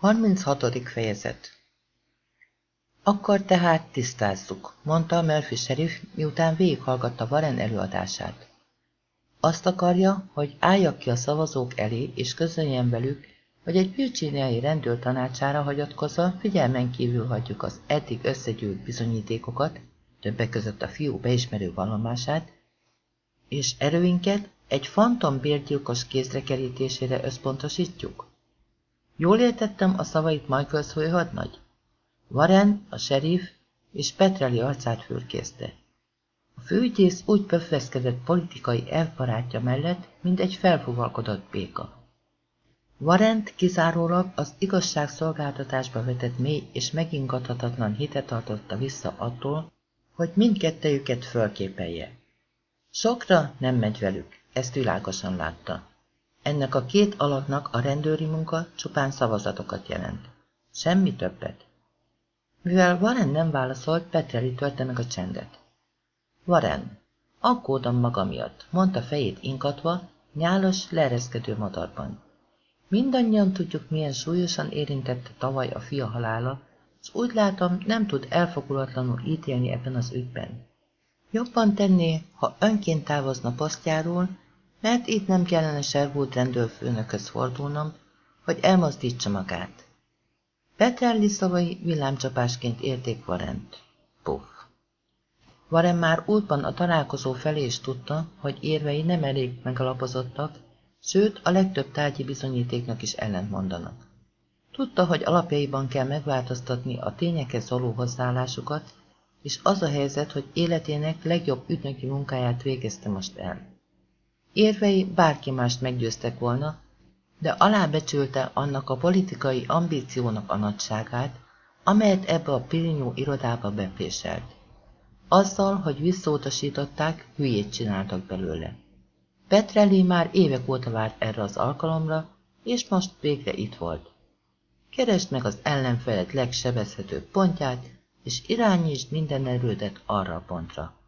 36. fejezet Akkor tehát tisztázzuk, mondta Murphy sheriff, miután végighallgatta Warren előadását. Azt akarja, hogy álljak ki a szavazók elé, és közöljen velük, hogy egy virginiai rendőr tanácsára hagyatkozva figyelmen kívül hagyjuk az eddig összegyűlt bizonyítékokat, többek között a fiú beismerő vallomását, és erőinket egy fantom bérgyilkos kézre kerítésére összpontosítjuk? Jól értettem a szavait Michaels főhadnagy? Warren, a sheriff és Petrelli arcát fürkészte. A főügyész úgy pöffeszkedett politikai elbarátja mellett, mint egy felfuvalkodott béka. Warrent kizárólag az igazságszolgáltatásba vetett mély és megingathatatlan hite tartotta vissza attól, hogy mindkettejüket fölképelje. Sokra nem megy velük, ezt világosan látta. Ennek a két alaknak a rendőri munka csupán szavazatokat jelent. Semmi többet. Mivel Warren nem válaszolt, Petreli törte meg a csendet. Warren, aggódom maga miatt, mondta fejét inkatva, nyálos, leereszkedő madarban. Mindannyian tudjuk, milyen súlyosan érintette tavaly a fia halála, és úgy látom, nem tud elfogulatlanul ítélni ebben az ügyben. Jobban tenné, ha önként távozna posztjáról, mert itt nem kellene Sherwood rendőrfőnökhöz fordulnom, hogy elmozdítsa magát. Petrelli szavai villámcsapásként érték Varent. Puff. Varen már útban a találkozó felé is tudta, hogy érvei nem elég megalapozottak, sőt a legtöbb tárgyi bizonyítéknak is ellentmondanak. Tudta, hogy alapjaiban kell megváltoztatni a tényekhez való hozzáállásukat, és az a helyzet, hogy életének legjobb ügynöki munkáját végezte most el. Érvei bárki mást meggyőztek volna, de alábecsülte annak a politikai ambíciónak a nagyságát, amelyet ebbe a pirinyó irodába bepéselt. Azzal, hogy visszautasították, hülyét csináltak belőle. Petrelli már évek óta várt erre az alkalomra, és most végre itt volt. Keresd meg az ellenfeled legsebezhetőbb pontját, és irányítsd minden erődet arra a pontra.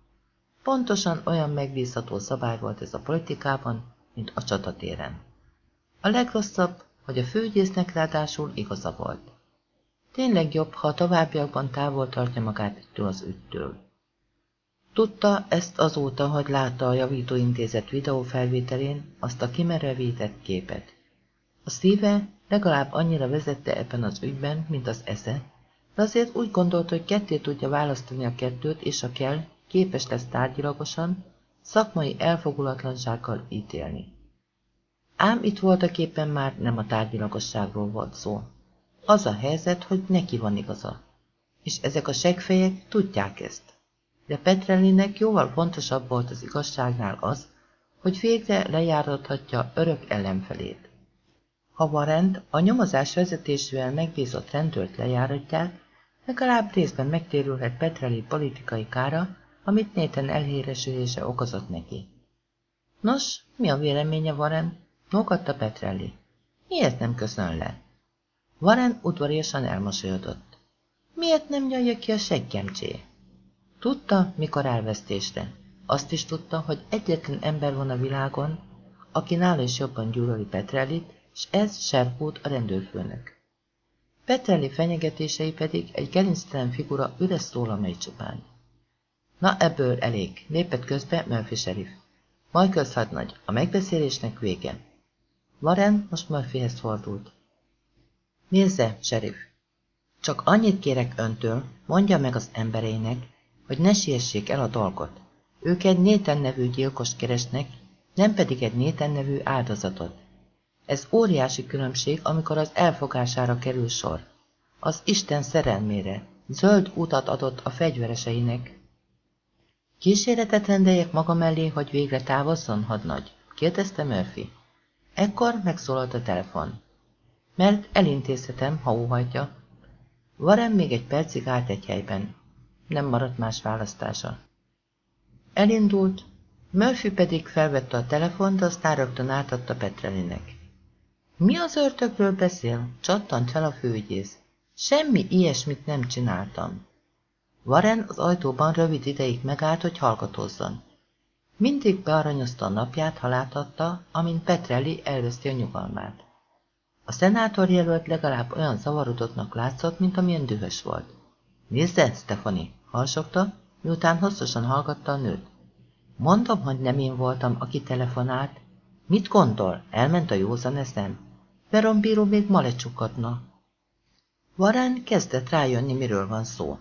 Pontosan olyan megbízható szabály volt ez a politikában, mint a csatatéren. A legrosszabb, hogy a főügyésznek ráadásul igaza volt. Tényleg jobb, ha a továbbiakban távol tartja magát ettől az ügytől. Tudta ezt azóta, hogy látta a javítóintézet videófelvételén azt a kimerevített képet. A szíve legalább annyira vezette ebben az ügyben, mint az esze, de azért úgy gondolt, hogy ketté tudja választani a kettőt, és a kell, képes lesz tárgyilagosan, szakmai elfogulatlansággal ítélni. Ám itt voltak éppen már nem a tárgyilagosságról volt szó. Az a helyzet, hogy neki van igaza. És ezek a segfejek tudják ezt. De Petrellinek jóval fontosabb volt az igazságnál az, hogy végre lejárathatja örök ellenfelét. Ha Varent a nyomozás vezetésével megbízott rendőrt lejáratják, legalább részben megtérülhet Petrelli politikai kára, amit Nathan elhíresülése okozott neki. Nos, mi a véleménye Warren? Mókatta Petrelli. Miért nem köszön le? Warren udvariasan elmosolyodott. Miért nem nyalja ki a seggemcsé? Tudta, mikor elvesztésre. Azt is tudta, hogy egyetlen ember van a világon, aki nála is jobban gyűlöli Petrellit, és ez Sherwood a rendőrfőnök. Petrelli fenyegetései pedig egy gerinctelen figura üres szólamai csupán. Na ebből elég, lépett közbe Murphy sheriff. Michaels hadnagy, a megbeszélésnek vége. Warren most Murphyhez fordult. Nézze, sheriff, csak annyit kérek öntől, mondja meg az embereinek, hogy ne siessék el a dolgot. Ők egy Néten nevű gyilkost keresnek, nem pedig egy Néten nevű áldozatot. Ez óriási különbség, amikor az elfogására kerül sor. Az Isten szerelmére, zöld utat adott a fegyvereseinek, Kíséretet rendeljek maga mellé, hogy végre távozzon, hadnagy? kérdezte Murphy. Ekkor megszólalt a telefon. Mert elintézhetem, ha óhajtja. Varem még egy percig állt egy helyben. Nem maradt más választása. Elindult, Murphy pedig felvette a telefont, aztán rögtön átadta Petrelinek. Mi az ördögről beszél? Csattant fel a főügyész. Semmi ilyesmit nem csináltam. Warren az ajtóban rövid ideig megállt, hogy hallgatózzon. Mindig bearanyozta a napját, ha láthatta, amint Petrelli elveszti a nyugalmát. A szenátor jelölt legalább olyan zavarodottnak látszott, mint amilyen dühös volt. Nézze, Stefani, halsogta, miután hosszasan hallgatta a nőt. Mondom, hogy nem én voltam, aki telefonált. Mit gondol? Elment a józan eszem? Veron bíró még ma lecsukadna. Varán kezdett rájönni, miről van szó.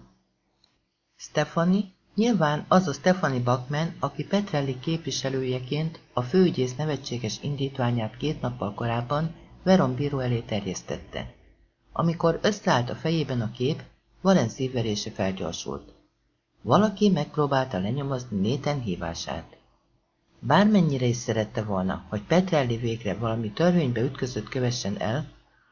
Stefani, nyilván az a Stefani Bakman, aki Petrelli képviselőjeként a főügyész nevetséges indítványát két nappal korábban Veron bíró elé terjesztette. Amikor összeállt a fejében a kép, Valen szívverése felgyorsult. Valaki megpróbálta lenyomozni Néten hívását. Bármennyire is szerette volna, hogy Petrelli végre valami törvénybe ütközött kövessen el,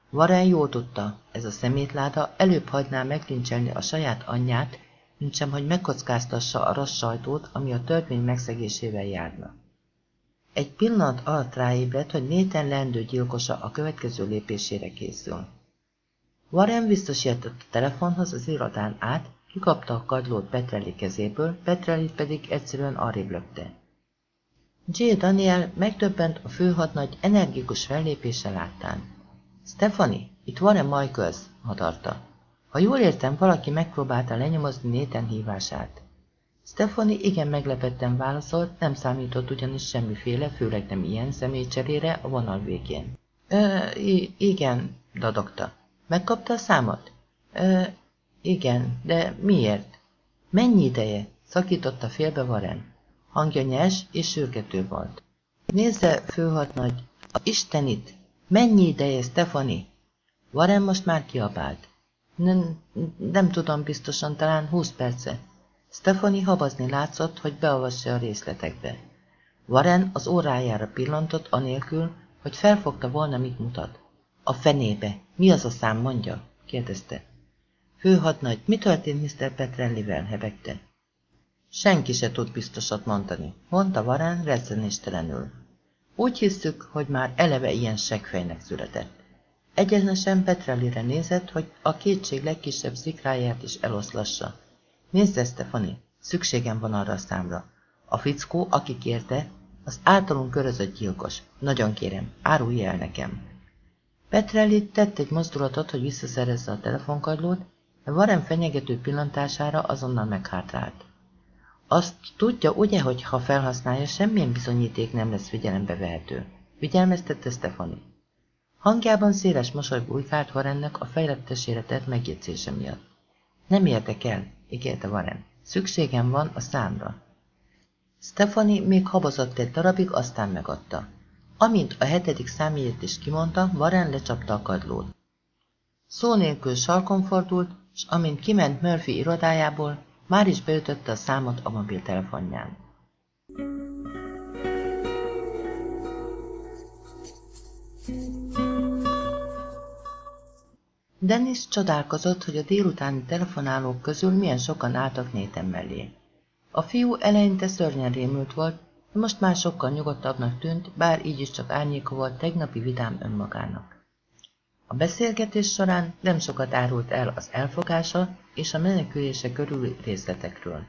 Varán jól tudta, ez a szemétláda előbb hagyná meglincselni a saját anyját, mintsem, hogy megkockáztassa a rossz sajtót, ami a törvény megszegésével járna. Egy pillanat alatt ráébredt, hogy Néten leendő gyilkosa a következő lépésére készül. Warren visszasietett a telefonhoz az irodán át, kikapta a kadlót Petrelli kezéből, Petrelli pedig egyszerűen arrébb lökte. J. Daniel megdöbbent a főhadnagy energikus fellépése láttán. Stephanie, itt Warren Michaels, hadarta. Ha jól értem, valaki megpróbálta lenyomozni Néten hívását. Stephanie igen meglepetten válaszolt, nem számított ugyanis semmiféle, főleg nem ilyen személycserére a vonal végén. Ö, igen, dadogta. Megkapta a számot? Ö, igen, de miért? Mennyi ideje? Szakította félbe Varen. Hangja nyers és sürgető volt. Nézze, főhatnagy, a Istenit! Mennyi ideje, Stefani? Varen most már kiabált. Nem, nem tudom biztosan, talán húsz perce. Stefani habazni látszott, hogy beavassa a részletekbe. Varen az órájára pillantott, anélkül, hogy felfogta volna, mit mutat. A fenébe. Mi az a szám, mondja? kérdezte. Főhadnagy, mi történt Mr. Petrellivel, hebegte. Senki se tud biztosat mondani, mondta Varán rezzenéstelenül. Úgy hiszük, hogy már eleve ilyen segfejnek született. Egyenesen Petrellire nézett, hogy a kétség legkisebb szikráját is eloszlassa. Nézze, Stefani, szükségem van arra a számra. A fickó, aki kérte, az általunk körözött gyilkos. Nagyon kérem, árulj el nekem. Petrelli tett egy mozdulatot, hogy visszaszerezze a telefonkagylót, de Varem fenyegető pillantására azonnal meghátrált. Azt tudja, ugye, hogy ha felhasználja, semmilyen bizonyíték nem lesz figyelembe vehető. Figyelmeztette Stefani. Hangjában széles mosoly bujkált Varennek a fejlettesére tett megjegyzése miatt. Nem érdekel, ígérte Varen. Szükségem van a számra. Stefani még habozott egy darabig, aztán megadta. Amint a hetedik számjegyet is kimondta, Varen lecsapta a kadlót. Szó nélkül sarkon fordult, és amint kiment Murphy irodájából, már is beütötte a számot a mobiltelefonján. Dennis csodálkozott, hogy a délutáni telefonálók közül milyen sokan álltak Néten mellé. A fiú eleinte szörnyen rémült volt, de most már sokkal nyugodtabbnak tűnt, bár így is csak árnyéka volt tegnapi vidám önmagának. A beszélgetés során nem sokat árult el az elfogása és a menekülése körüli részletekről.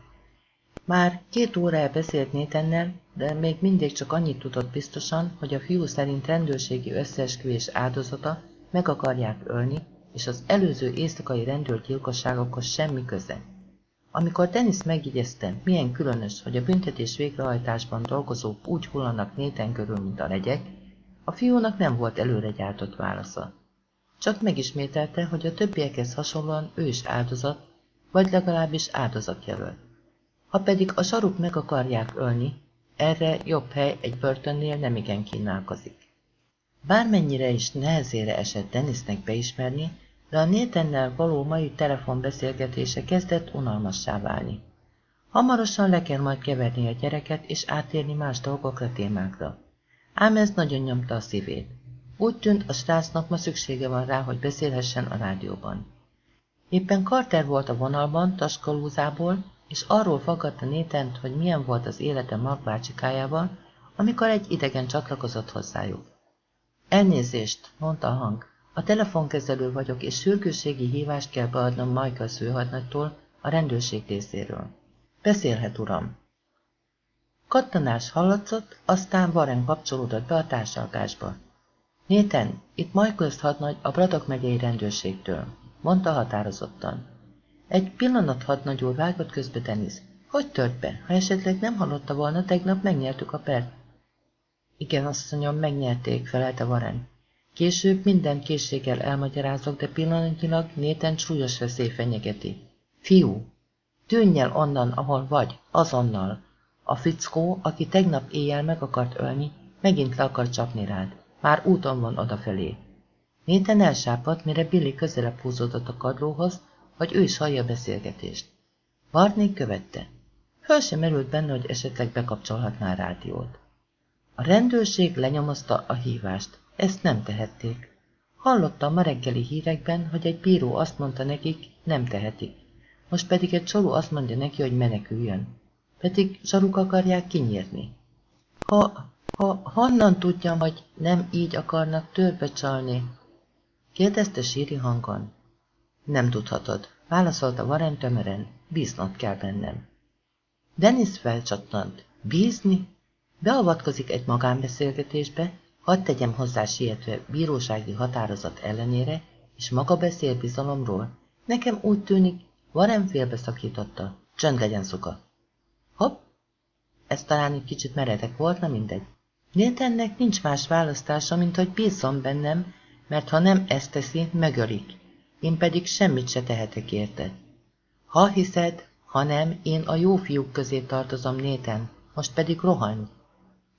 Már két órája beszélt Nétennel, de még mindig csak annyit tudott biztosan, hogy a fiú szerint rendőrségi összeesküvés áldozata meg akarják ölni, és az előző éjszakai rendőrgyilkosságokhoz semmi köze. Amikor Dennis megjegyezte, milyen különös, hogy a büntetés végrehajtásban dolgozók úgy hullanak néten körül, mint a legyek, a fiúnak nem volt előre gyártott válasza. Csak megismételte, hogy a többiekhez hasonlóan ő is áldozat, vagy legalábbis áldozatjelölt. Ha pedig a saruk meg akarják ölni, erre jobb hely egy börtönnél nemigen kínálkozik. Bármennyire is nehezére esett Dennisnek beismerni, de a Nétennel való mai telefonbeszélgetése kezdett unalmassá válni. Hamarosan le kell majd keverni a gyereket és átérni más dolgokra, témákra. Ám ez nagyon nyomta a szívét. Úgy tűnt, a srácnak ma szüksége van rá, hogy beszélhessen a rádióban. Éppen Carter volt a vonalban, Taskalúzából, és arról fogadta Nétent, hogy milyen volt az élete Mark bácsikájával, amikor egy idegen csatlakozott hozzájuk. Elnézést, mondta a hang. A telefonkezelő vagyok, és sürgősségi hívást kell beadnom Michael szőhadnagytól a rendőrség részéről. Beszélhet, uram. Kattanás hallatszott, aztán Varen kapcsolódott be a társalgásba. Néten, itt Michaels hadnagy a Bradok megyei rendőrségtől, mondta határozottan. Egy pillanat hadnagy úr vágott közbe Dennis. Hogy tört be? Ha esetleg nem hallotta volna, tegnap megnyertük a pert. Igen, asszonyom, megnyerték, felelte Varen. Később minden készséggel elmagyarázok, de pillanatnyilag néten súlyos veszély fenyegeti. Fiú, tűnj el onnan, ahol vagy, azonnal. A fickó, aki tegnap éjjel meg akart ölni, megint le akar csapni rád. Már úton van odafelé. Néten elsápadt, mire Billy közelebb húzódott a kadlóhoz, hogy ő is hallja a beszélgetést. Barney követte. Föl sem merült benne, hogy esetleg bekapcsolhatná a rádiót. A rendőrség lenyomozta a hívást. Ezt nem tehették. Hallottam ma reggeli hírekben, hogy egy bíró azt mondta nekik, nem tehetik. Most pedig egy csaló azt mondja neki, hogy meneküljön. Pedig zsaruk akarják kinyírni. Ha, ha honnan tudjam, hogy nem így akarnak törbe csalni? Kérdezte síri hangon. Nem tudhatod, válaszolta Warren tömören, bíznod kell bennem. Dennis felcsattant. Bízni? Beavatkozik egy magánbeszélgetésbe, hadd tegyem hozzá sietve bírósági határozat ellenére, és maga beszél bizalomról. Nekem úgy tűnik, Warren félbeszakította. Csönd legyen szuka. Hopp! Ez talán egy kicsit meredek volt, na mindegy. Nathannek nincs más választása, mint hogy bízzon bennem, mert ha nem ezt teszi, megölik. Én pedig semmit se tehetek érte. Ha hiszed, ha nem, én a jó fiúk közé tartozom Néten, most pedig rohanj.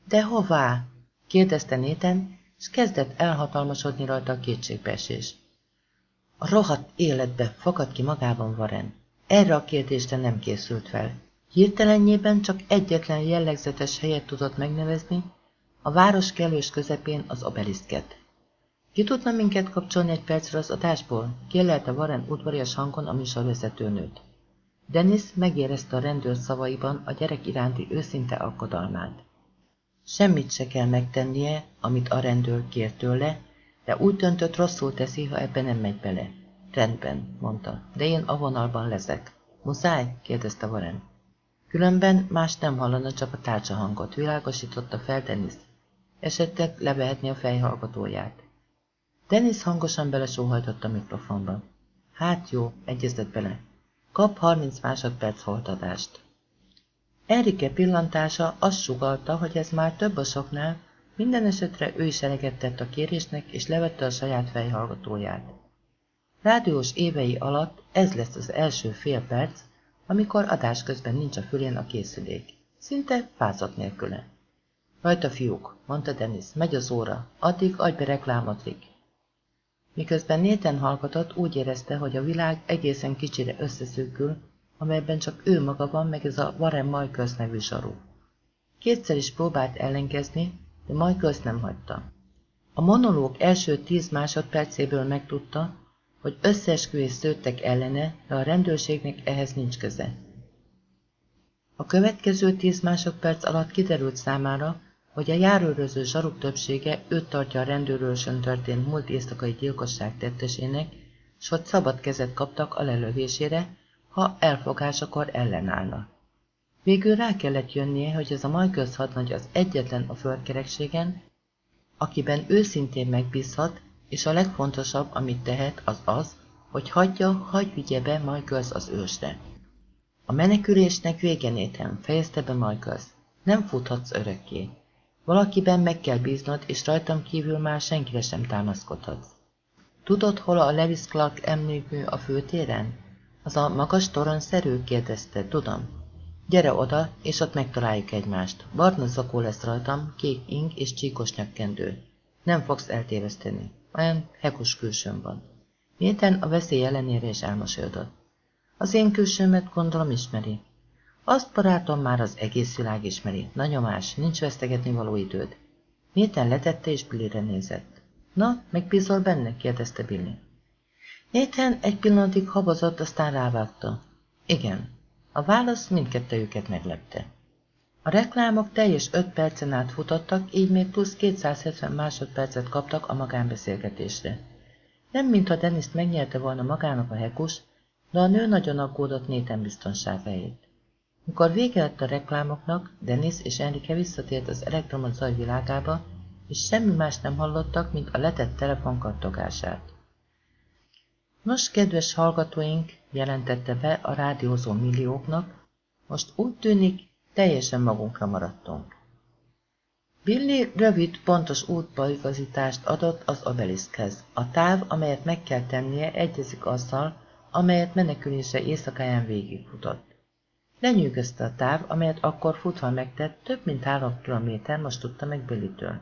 De hová? kérdezte Néten, és kezdett elhatalmasodni rajta a kétségbeesés. A rohadt életbe fakad ki magában Varen. Erre a kérdésre nem készült fel. Hirtelenjében csak egyetlen jellegzetes helyet tudott megnevezni, a város kellős közepén az obeliszket. Ki tudna minket kapcsolni egy percre az adásból? Kérlelte Warren udvarias hangon a műsorvezetőnőt. Dennis megérezte a rendőr szavaiban a gyerek iránti őszinte alkodalmát. Semmit se kell megtennie, amit a rendőr kér tőle, de úgy döntött rosszul teszi, ha ebbe nem megy bele. Rendben, mondta, de én a vonalban leszek. Muszáj? kérdezte Warren. Különben más nem hallana, csak a tárcsa hangot, világosította fel Dennis. Esetleg levehetni a fejhallgatóját. Dennis hangosan belesóhajtott a mikrofonba. Hát jó, egyezett bele. Kap 30 másodperc holtadást. Enrique pillantása azt sugalta, hogy ez már több a soknál, minden esetre ő is eleget a kérésnek, és levette a saját fejhallgatóját. Rádiós évei alatt ez lesz az első fél perc, amikor adás közben nincs a fülén a készülék. Szinte fázat nélküle. Rajta fiúk, mondta Dennis, megy az óra, addig adj be reklámotlik. Miközben Néten hallgatott, úgy érezte, hogy a világ egészen kicsire összeszűkül, amelyben csak ő maga van, meg ez a Warren Michaels nevű zsaru. Kétszer is próbált ellenkezni, de Michaels nem hagyta. A monológ első tíz másodpercéből megtudta, hogy összeesküvés szőttek ellene, de a rendőrségnek ehhez nincs köze. A következő tíz másodperc alatt kiderült számára, hogy a járőröző zsaruk többsége őt tartja a rendőrősön történt múlt éjszakai gyilkosság tettesének, s hogy szabad kezet kaptak a lelövésére, ha elfogásakor ellenállna. Végül rá kellett jönnie, hogy ez a Michaels hadnagy az egyetlen a földkerekségen, akiben őszintén megbízhat, és a legfontosabb, amit tehet, az az, hogy hagyja, hagy vigye be Michaels az ősre. A menekülésnek vége Nathan, fejezte be Michaels. Nem futhatsz örökké. Valakiben meg kell bíznod, és rajtam kívül már senkire sem támaszkodhatsz. Tudod, hol a Lewis Clark emlékmű a főtéren? Az a magas toronyszerű? kérdezte, tudom. Gyere oda, és ott megtaláljuk egymást. Barna zakó lesz rajtam, kék ing és csíkos nyakkendő. Nem fogsz eltéveszteni. Olyan hekus külsőm van. Méten a veszély ellenére is elmosolyodott. Az én külsőmet gondolom ismeri. Azt barátom már az egész világ ismeri. Na nyomás, nincs vesztegetni való időd. Méten letette és Billyre nézett. Na, megbízol benne? kérdezte Billy. Nathan egy pillanatig habozott, aztán rávágta. Igen. A válasz mindkettőjüket meglepte. A reklámok teljes 5 percen át futottak, így még plusz 270 másodpercet kaptak a magánbeszélgetésre. Nem mintha Dennis megnyerte volna magának a hekus, de a nő nagyon aggódott Nathan biztonságáért. Mikor vége lett a reklámoknak, Dennis és Enrique visszatért az elektromos zaj világába, és semmi más nem hallottak, mint a letett telefon kattogását. Nos, kedves hallgatóink, jelentette be a rádiózó millióknak, most úgy tűnik, teljesen magunkra maradtunk. Billy rövid, pontos útbaigazítást adott az obeliszkhez. A táv, amelyet meg kell tennie, egyezik azzal, amelyet menekülése éjszakáján végigfutott. Lenyűgözte a táv, amelyet akkor futva megtett, több mint három kilométer, most tudta meg Billytől.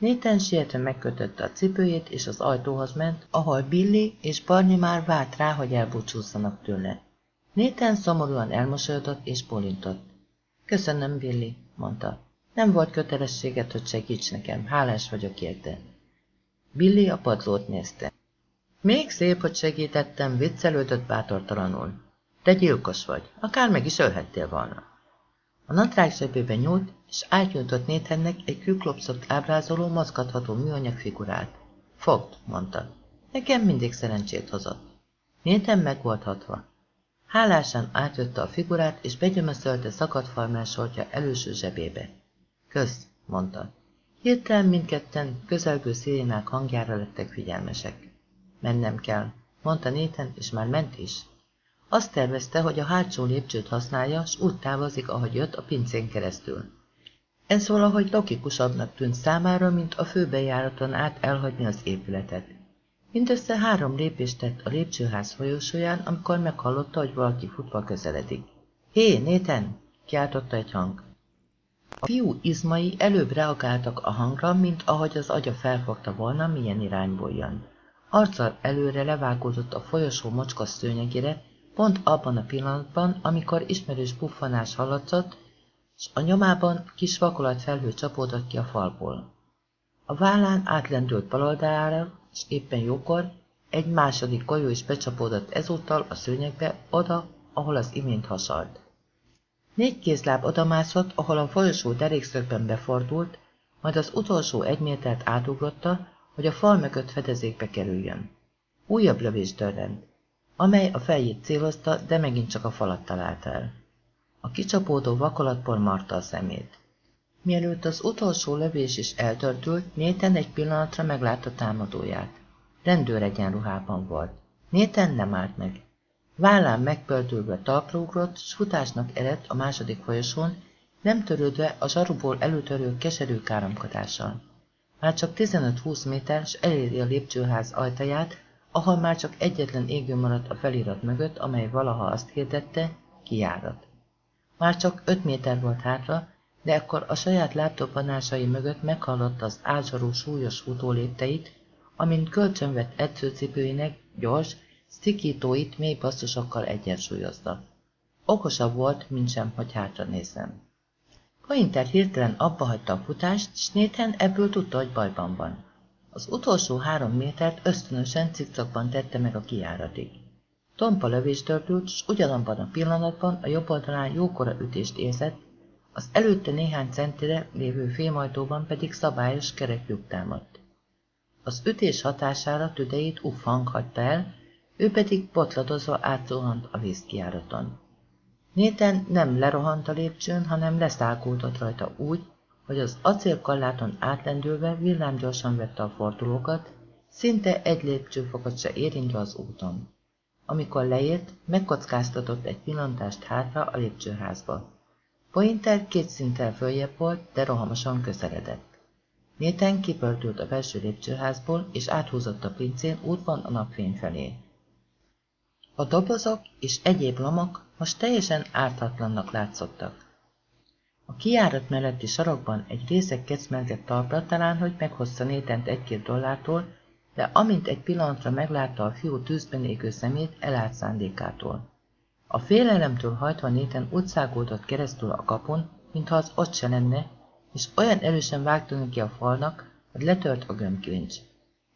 Nathan sietve megkötötte a cipőjét, és az ajtóhoz ment, ahol Billy és Barney már várt rá, hogy elbúcsúzzanak tőle. Nathan szomorúan elmosolyodott és bólintott. Köszönöm, Billy, mondta. Nem volt kötelességet, hogy segíts nekem, hálás vagyok érte. Billy a padlót nézte. Még szép, hogy segítettem, viccelődött bátortalanul. Te gyilkos vagy, akár meg is ölhettél volna. A nadrág zsebébe nyúlt, és átnyújtott Nathannek egy küklopszott ábrázoló, mozgatható műanyag figurát. Fogd, mondta. Nekem mindig szerencsét hozott. Nathan meg volt hatva. Hálásan átjötte a figurát, és begyömöszölte szakadt farmásoltja előső zsebébe. Kösz, mondta. Hirtelen mindketten közelgő szirénák hangjára lettek figyelmesek. Mennem kell, mondta Nathan, és már ment is. Azt tervezte, hogy a hátsó lépcsőt használja, s úgy távozik, ahogy jött a pincén keresztül. Ez valahogy logikusabbnak tűnt számára, mint a főbejáraton át elhagyni az épületet. Mindössze három lépést tett a lépcsőház folyosóján, amikor meghallotta, hogy valaki futva közeledik. Hé, Néten! kiáltotta egy hang. A fiú izmai előbb reagáltak a hangra, mint ahogy az agya felfogta volna, milyen irányból jön. Arccal előre levágódott a folyosó mocska szőnyegére, pont abban a pillanatban, amikor ismerős puffanás hallatszott, és a nyomában kis vakolat felhő csapódott ki a falból. A vállán átlendült baloldalára, és éppen jókor egy második golyó is becsapódott ezúttal a szőnyegbe, oda, ahol az imént hasalt. Négy kézláb odamászott, ahol a folyosó derékszögben befordult, majd az utolsó egy métert átugrotta, hogy a fal mögött fedezékbe kerüljön. Újabb lövés dörrent, amely a fejét célozta, de megint csak a falat találta el. A kicsapódó vakolatból marta a szemét. Mielőtt az utolsó lövés is eltörtült, Néten egy pillanatra meglátta támadóját. Rendőr egyenruhában volt. Néten nem állt meg. Vállán megpördülve talpra s futásnak eredt a második folyosón, nem törődve a zsaruból előtörő keserű káromkodással. Már csak 15-20 méter, s eléri a lépcsőház ajtaját, ahol már csak egyetlen égő maradt a felirat mögött, amely valaha azt hirdette, kijárat. Már csak 5 méter volt hátra, de akkor a saját lábtoppanásai mögött meghallotta az ázsarú súlyos utólépteit, amint kölcsönvett edzőcipőinek gyors, szikítóit mély passzusokkal egyensúlyozta. Okosabb volt, mint sem, hogy hátra nézzen. Pointer hirtelen abba hagyta a futást, s Nathan ebből tudta, hogy bajban van. Az utolsó három métert ösztönösen cikcakban tette meg a kiáratig. Tompa lövés tördült, s ugyanabban a pillanatban a jobb oldalán jókora ütést érzett, az előtte néhány centire lévő fémajtóban pedig szabályos kereklyuk támadt. Az ütés hatására tüdejét uff hang hagyta el, ő pedig botladozva átzuhant a vízkiáraton. Néten nem lerohant a lépcsőn, hanem leszágódott rajta úgy, hogy az acélkalláton átlendülve villámgyorsan vette a fordulókat, szinte egy lépcsőfokot se érintve az úton. Amikor leért, megkockáztatott egy pillantást hátra a lépcsőházba. Pointer két szinttel följebb volt, de rohamosan közeledett. Néten kipördült a belső lépcsőházból, és áthúzott a pincén útban a napfény felé. A dobozok és egyéb lomok most teljesen ártatlannak látszottak. A kiárat melletti sarokban egy részek kecmelgett talpra talán, hogy meghozta Nétent egy-két dollártól, de amint egy pillanatra meglátta a fiú tűzben égő szemét, elállt szándékától. A félelemtől hajtva Néten úgy keresztül a kapun, mintha az ott se lenne, és olyan erősen vágta neki a falnak, hogy letört a gömbkincs.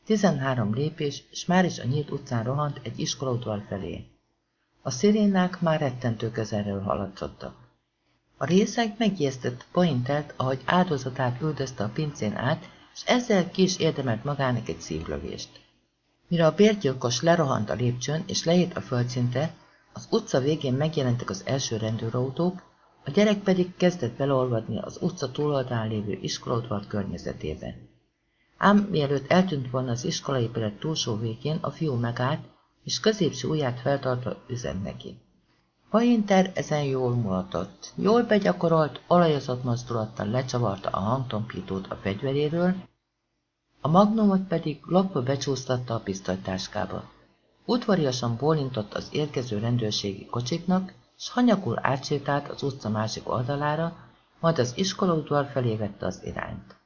Tizenhárom lépés, és már is a nyílt utcán rohant egy iskolaudvar felé. A szirénák már rettentő közelről haladszottak. A részeg megijesztett Pointert, ahogy áldozatát üldözte a pincén át, és ezzel ki is érdemelt magának egy szívlövést. Mire a bérgyilkos lerohant a lépcsőn és leért a földszintre, az utca végén megjelentek az első rendőrautók, a gyerek pedig kezdett beleolvadni az utca túloldalán lévő iskolaudvar környezetébe. ám mielőtt eltűnt volna az iskolaépület túlsó végén, a fiú megállt, és középső ujját feltartva üzent neki. Painter ezen jól mulatott. Jól begyakorolt, olajozott mozdulattal lecsavarta a hangtompítót a fegyveréről, a magnumot pedig lopva becsúsztatta a pisztolytáskába. Udvariasan bólintott az érkező rendőrségi kocsiknak, s hanyagul átsétált az utca másik oldalára, majd az iskolaudvar felé vette az irányt.